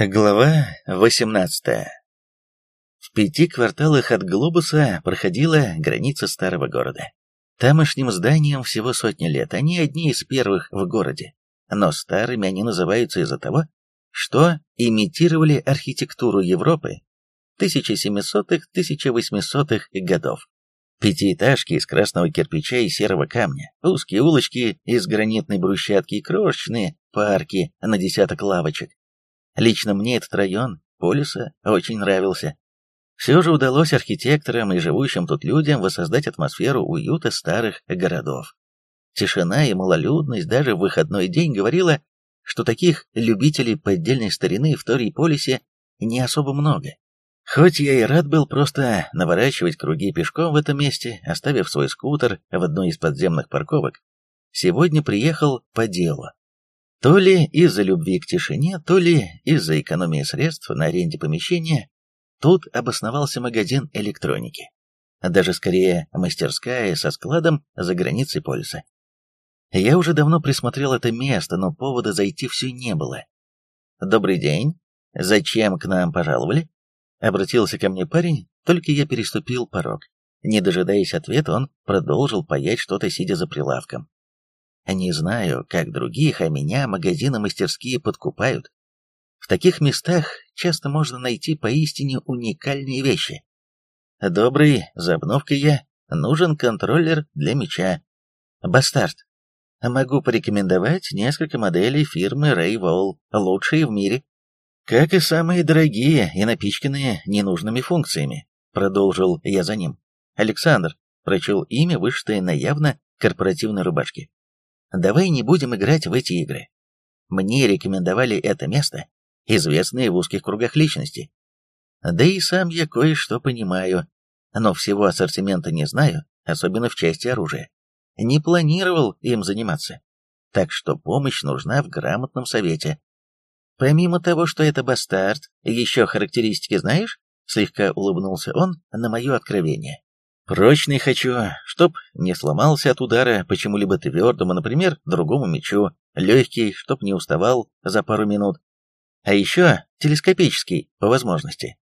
Глава 18 В пяти кварталах от глобуса проходила граница старого города. Тамошним зданиям всего сотни лет, они одни из первых в городе. Но старыми они называются из-за того, что имитировали архитектуру Европы 1700-1800-х годов. Пятиэтажки из красного кирпича и серого камня, узкие улочки из гранитной брусчатки и крошечные парки на десяток лавочек Лично мне этот район полиса очень нравился. Все же удалось архитекторам и живущим тут людям воссоздать атмосферу уюта старых городов. Тишина и малолюдность даже в выходной день говорила, что таких любителей поддельной старины в Тории-Полисе не особо много. Хоть я и рад был просто наворачивать круги пешком в этом месте, оставив свой скутер в одной из подземных парковок, сегодня приехал по делу. То ли из-за любви к тишине, то ли из-за экономии средств на аренде помещения, тут обосновался магазин электроники. Даже скорее мастерская со складом за границей полиса. Я уже давно присмотрел это место, но повода зайти все не было. «Добрый день. Зачем к нам пожаловали?» Обратился ко мне парень, только я переступил порог. Не дожидаясь ответа, он продолжил паять что-то, сидя за прилавком. Не знаю, как других, а меня магазины-мастерские подкупают. В таких местах часто можно найти поистине уникальные вещи. Добрый, за обновкой я, нужен контроллер для меча. Бастард. Могу порекомендовать несколько моделей фирмы Raywall, лучшие в мире. Как и самые дорогие и напичканные ненужными функциями, продолжил я за ним. Александр прочел имя, вышитое на явно корпоративной рубашке. Давай не будем играть в эти игры. Мне рекомендовали это место, известные в узких кругах личности. Да и сам я кое-что понимаю, но всего ассортимента не знаю, особенно в части оружия. Не планировал им заниматься. Так что помощь нужна в грамотном совете. Помимо того, что это бастард, еще характеристики знаешь? Слегка улыбнулся он на мое откровение. Прочный хочу, чтоб не сломался от удара почему-либо твердому, например, другому мечу, легкий, чтоб не уставал за пару минут. А еще телескопический, по возможности.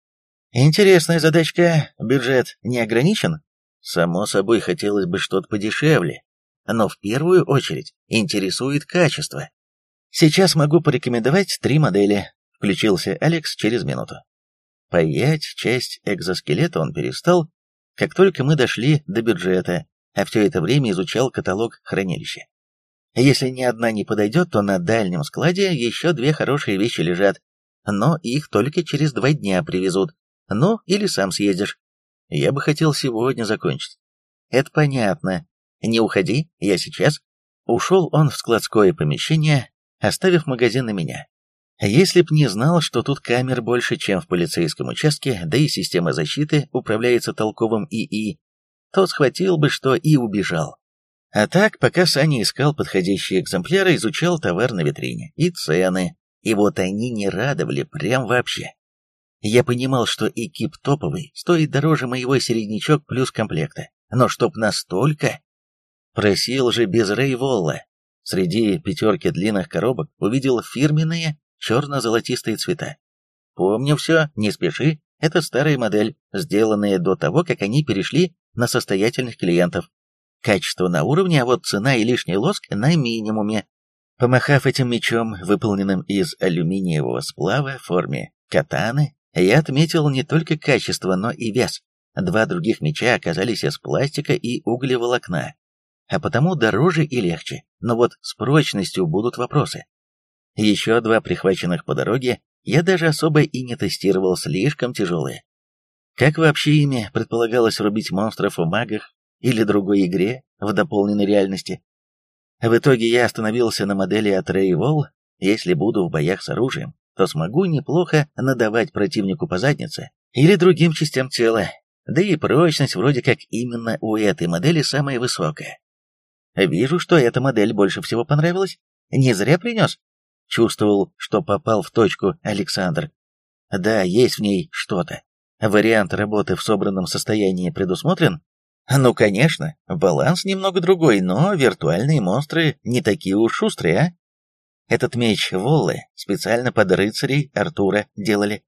Интересная задачка, бюджет не ограничен? Само собой, хотелось бы что-то подешевле, но в первую очередь интересует качество. Сейчас могу порекомендовать три модели, включился Алекс через минуту. Паять часть экзоскелета он перестал, как только мы дошли до бюджета, а все это время изучал каталог хранилища. Если ни одна не подойдет, то на дальнем складе еще две хорошие вещи лежат, но их только через два дня привезут. Ну, или сам съездишь. Я бы хотел сегодня закончить. Это понятно. Не уходи, я сейчас. Ушел он в складское помещение, оставив магазин на меня. Если б не знал, что тут камер больше, чем в полицейском участке, да и система защиты управляется толковым ИИ, то схватил бы что и убежал. А так, пока Саня искал подходящие экземпляры, изучал товар на витрине и цены, и вот они не радовали прям вообще. Я понимал, что экип топовый стоит дороже моего середнячок плюс комплекта, но чтоб настолько... Просил же без Рейволла. Среди пятерки длинных коробок увидел фирменные черно-золотистые цвета. Помню все, не спеши, это старая модель, сделанная до того, как они перешли на состоятельных клиентов. Качество на уровне, а вот цена и лишний лоск на минимуме. Помахав этим мечом, выполненным из алюминиевого сплава в форме катаны, я отметил не только качество, но и вес. Два других меча оказались из пластика и углеволокна, а потому дороже и легче, но вот с прочностью будут вопросы. Еще два прихваченных по дороге я даже особо и не тестировал, слишком тяжелые. Как вообще ими предполагалось рубить монстров в магах или другой игре в дополненной реальности? В итоге я остановился на модели от Raywall. Если буду в боях с оружием, то смогу неплохо надавать противнику по заднице или другим частям тела. Да и прочность вроде как именно у этой модели самая высокая. Вижу, что эта модель больше всего понравилась. Не зря принес. Чувствовал, что попал в точку Александр. Да, есть в ней что-то. Вариант работы в собранном состоянии предусмотрен? Ну, конечно, баланс немного другой, но виртуальные монстры не такие уж шустрые, а? Этот меч Воллы специально под рыцарей Артура делали.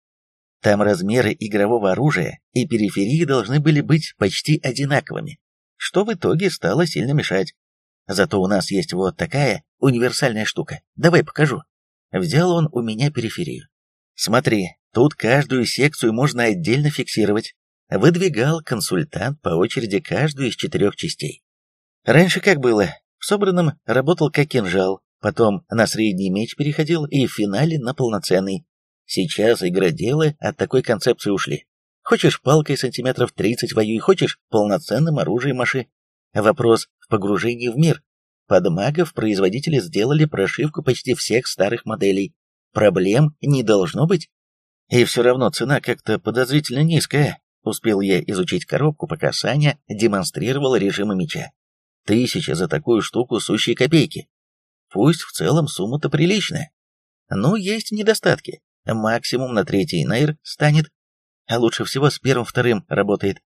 Там размеры игрового оружия и периферии должны были быть почти одинаковыми, что в итоге стало сильно мешать. Зато у нас есть вот такая универсальная штука. Давай покажу. Взял он у меня периферию. Смотри, тут каждую секцию можно отдельно фиксировать. Выдвигал консультант по очереди каждую из четырех частей. Раньше как было? В собранном работал как кинжал, потом на средний меч переходил и в финале на полноценный. Сейчас игроделы от такой концепции ушли. Хочешь палкой сантиметров 30 воюй, хочешь полноценным оружием маши. Вопрос в погружении в мир. Под магов производители сделали прошивку почти всех старых моделей. Проблем не должно быть. И все равно цена как-то подозрительно низкая. Успел я изучить коробку, пока Саня демонстрировал режимы меча. Тысяча за такую штуку сущие копейки. Пусть в целом сумма-то приличная. Но есть недостатки. Максимум на третий нейр станет, а лучше всего с первым-вторым работает.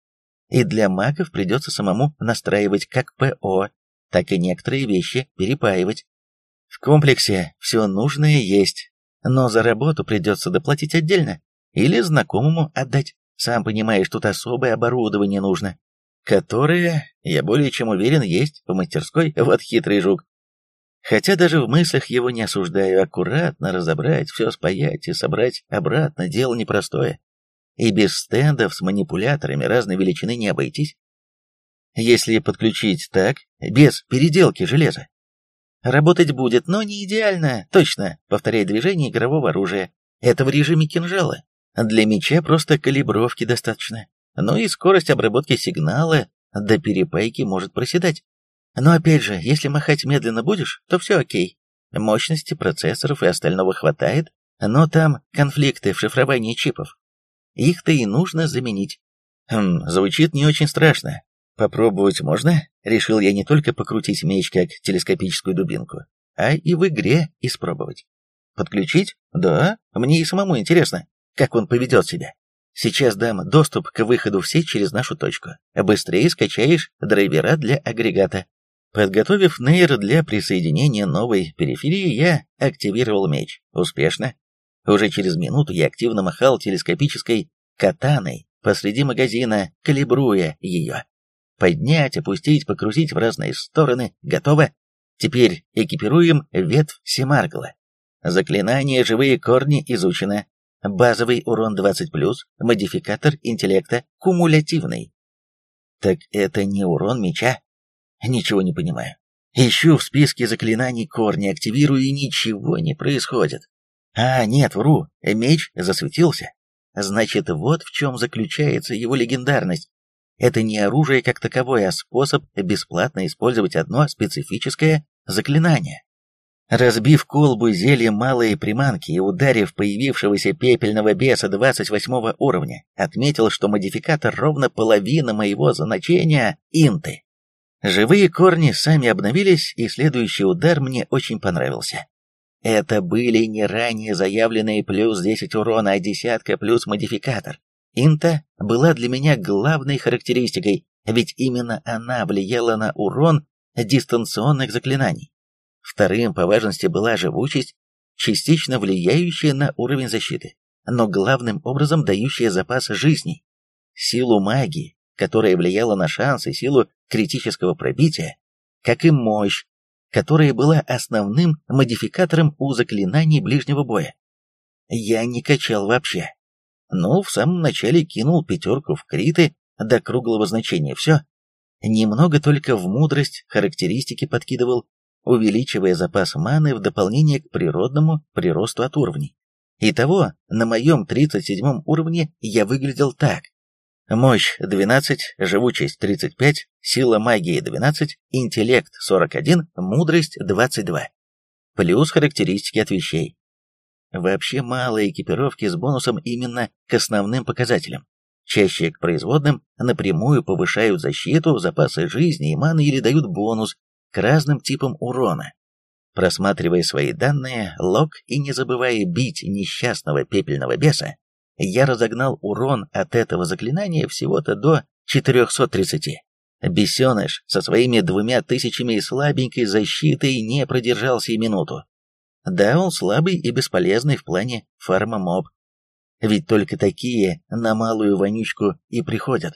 И для магов придется самому настраивать как ПО, так и некоторые вещи перепаивать. В комплексе все нужное есть, но за работу придется доплатить отдельно или знакомому отдать. Сам понимаешь, тут особое оборудование нужно которое, я более чем уверен, есть в мастерской, вот хитрый жук. Хотя даже в мыслях его не осуждаю, аккуратно разобрать, все спаять и собрать обратно дело непростое. И без стендов с манипуляторами разной величины не обойтись. Если подключить так, без переделки железа. Работать будет, но не идеально, точно, повторяя движение игрового оружия. Это в режиме кинжала. Для меча просто калибровки достаточно. Ну и скорость обработки сигнала до перепайки может проседать. Но опять же, если махать медленно будешь, то все окей. Мощности процессоров и остального хватает, но там конфликты в шифровании чипов. Их-то и нужно заменить. Хм, звучит не очень страшно. Попробовать можно? Решил я не только покрутить меч как телескопическую дубинку, а и в игре испробовать. Подключить? Да, мне и самому интересно, как он поведет себя. Сейчас дам доступ к выходу в сеть через нашу точку. Быстрее скачаешь драйвера для агрегата. Подготовив нейр для присоединения новой периферии, я активировал меч. Успешно. Уже через минуту я активно махал телескопической катаной посреди магазина, калибруя ее. Поднять, опустить, покрутить в разные стороны. Готово. Теперь экипируем ветвь Семаргла. Заклинание «Живые корни» изучено. Базовый урон 20+, модификатор интеллекта кумулятивный. Так это не урон меча? Ничего не понимаю. Ищу в списке заклинаний корни, активирую и ничего не происходит. А, нет, вру, меч засветился. Значит, вот в чем заключается его легендарность. Это не оружие как таковое, а способ бесплатно использовать одно специфическое заклинание. Разбив колбу зельем малые приманки и ударив появившегося пепельного беса 28 уровня, отметил, что модификатор ровно половина моего значения инты. Живые корни сами обновились, и следующий удар мне очень понравился. Это были не ранее заявленные плюс 10 урона, а десятка плюс модификатор. Инта была для меня главной характеристикой, ведь именно она влияла на урон дистанционных заклинаний. Вторым по важности была живучесть, частично влияющая на уровень защиты, но главным образом дающая запас жизней, силу магии, которая влияла на шанс и силу критического пробития, как и мощь, которая была основным модификатором у заклинаний ближнего боя. Я не качал вообще. Ну, в самом начале кинул пятерку в криты до круглого значения, все. Немного только в мудрость характеристики подкидывал, увеличивая запас маны в дополнение к природному приросту от уровней. Итого, на моем 37 уровне я выглядел так. Мощь 12, живучесть 35, сила магии 12, интеллект 41, мудрость 22. Плюс характеристики от вещей. Вообще мало экипировки с бонусом именно к основным показателям. Чаще к производным напрямую повышают защиту, запасы жизни и маны или дают бонус к разным типам урона. Просматривая свои данные, лог и не забывая бить несчастного пепельного беса, я разогнал урон от этого заклинания всего-то до 430. Бесеныш со своими двумя тысячами и слабенькой защитой не продержался и минуту. Да, он слабый и бесполезный в плане фарма-моб. Ведь только такие на малую вонючку и приходят.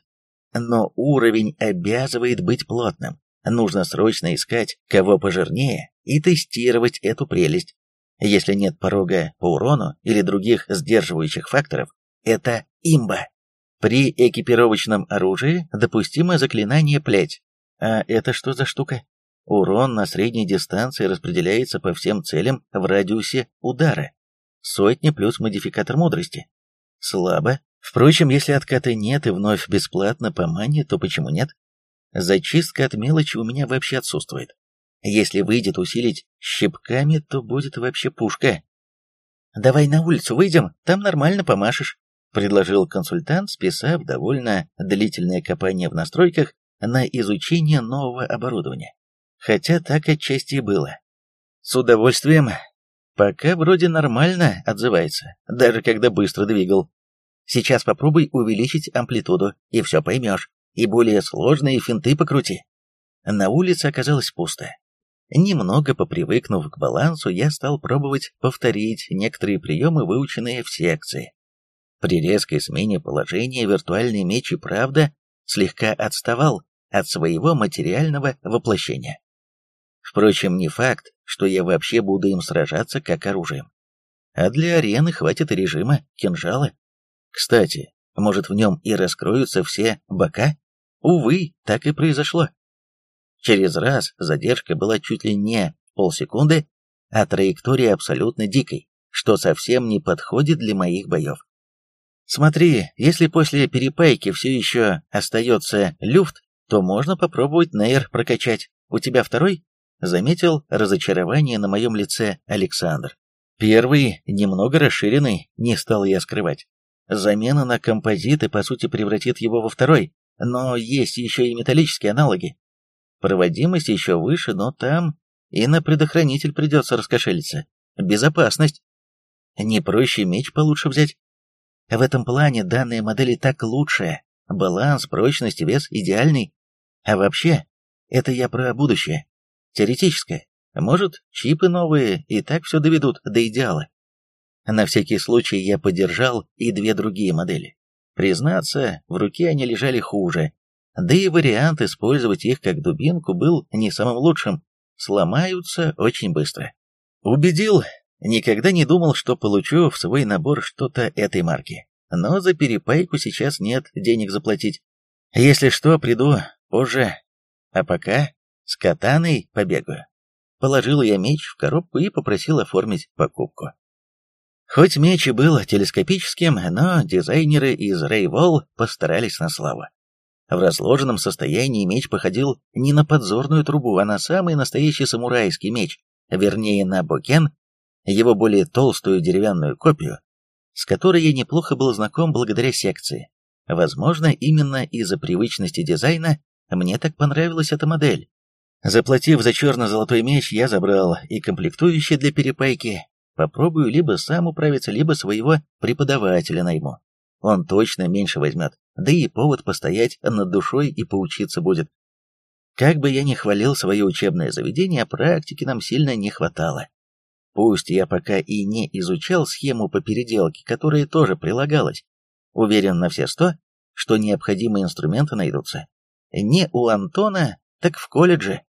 Но уровень обязывает быть плотным. Нужно срочно искать кого пожирнее и тестировать эту прелесть. Если нет порога по урону или других сдерживающих факторов, это имба. При экипировочном оружии допустимо заклинание плеть. А это что за штука? Урон на средней дистанции распределяется по всем целям в радиусе удара. Сотни плюс модификатор мудрости. Слабо. Впрочем, если отката нет и вновь бесплатно по мане, то почему нет? Зачистка от мелочи у меня вообще отсутствует. Если выйдет усилить щипками, то будет вообще пушка. «Давай на улицу выйдем, там нормально помашешь», — предложил консультант, списав довольно длительное копание в настройках на изучение нового оборудования. Хотя так отчасти и было. С удовольствием. Пока вроде нормально отзывается, даже когда быстро двигал. Сейчас попробуй увеличить амплитуду, и все поймешь и более сложные финты покрути. На улице оказалось пусто. Немного попривыкнув к балансу, я стал пробовать повторить некоторые приемы, выученные в секции. При резкой смене положения виртуальный меч и правда слегка отставал от своего материального воплощения. Впрочем, не факт, что я вообще буду им сражаться как оружием. А для арены хватит режима кинжала. Кстати, может в нем и раскроются все бока? Увы, так и произошло. Через раз задержка была чуть ли не полсекунды, а траектория абсолютно дикой, что совсем не подходит для моих боев. Смотри, если после перепайки все еще остается люфт, то можно попробовать нейр прокачать. У тебя второй? Заметил разочарование на моем лице Александр. Первый, немного расширенный, не стал я скрывать. Замена на композиты, по сути, превратит его во второй, но есть еще и металлические аналоги. Проводимость еще выше, но там и на предохранитель придется раскошелиться. Безопасность. Не проще меч получше взять. В этом плане данные модели так лучше. Баланс, прочность вес идеальный. А вообще, это я про будущее. Теоретическое. Может, чипы новые и так все доведут до идеала. На всякий случай я поддержал и две другие модели. Признаться, в руке они лежали хуже, да и вариант использовать их как дубинку был не самым лучшим, сломаются очень быстро. Убедил, никогда не думал, что получу в свой набор что-то этой марки, но за перепайку сейчас нет денег заплатить. Если что, приду позже, а пока с катаной побегаю. Положил я меч в коробку и попросил оформить покупку. Хоть меч и был телескопическим, но дизайнеры из Рейвол постарались на славу. В разложенном состоянии меч походил не на подзорную трубу, а на самый настоящий самурайский меч, вернее на бокен, его более толстую деревянную копию, с которой я неплохо был знаком благодаря секции. Возможно, именно из-за привычности дизайна мне так понравилась эта модель. Заплатив за черно-золотой меч, я забрал и комплектующие для перепайки, Попробую либо сам управиться, либо своего преподавателя найму. Он точно меньше возьмет, да и повод постоять над душой и поучиться будет. Как бы я ни хвалил свое учебное заведение, практики нам сильно не хватало. Пусть я пока и не изучал схему по переделке, которая тоже прилагалась, уверен на все сто, что необходимые инструменты найдутся. Не у Антона, так в колледже.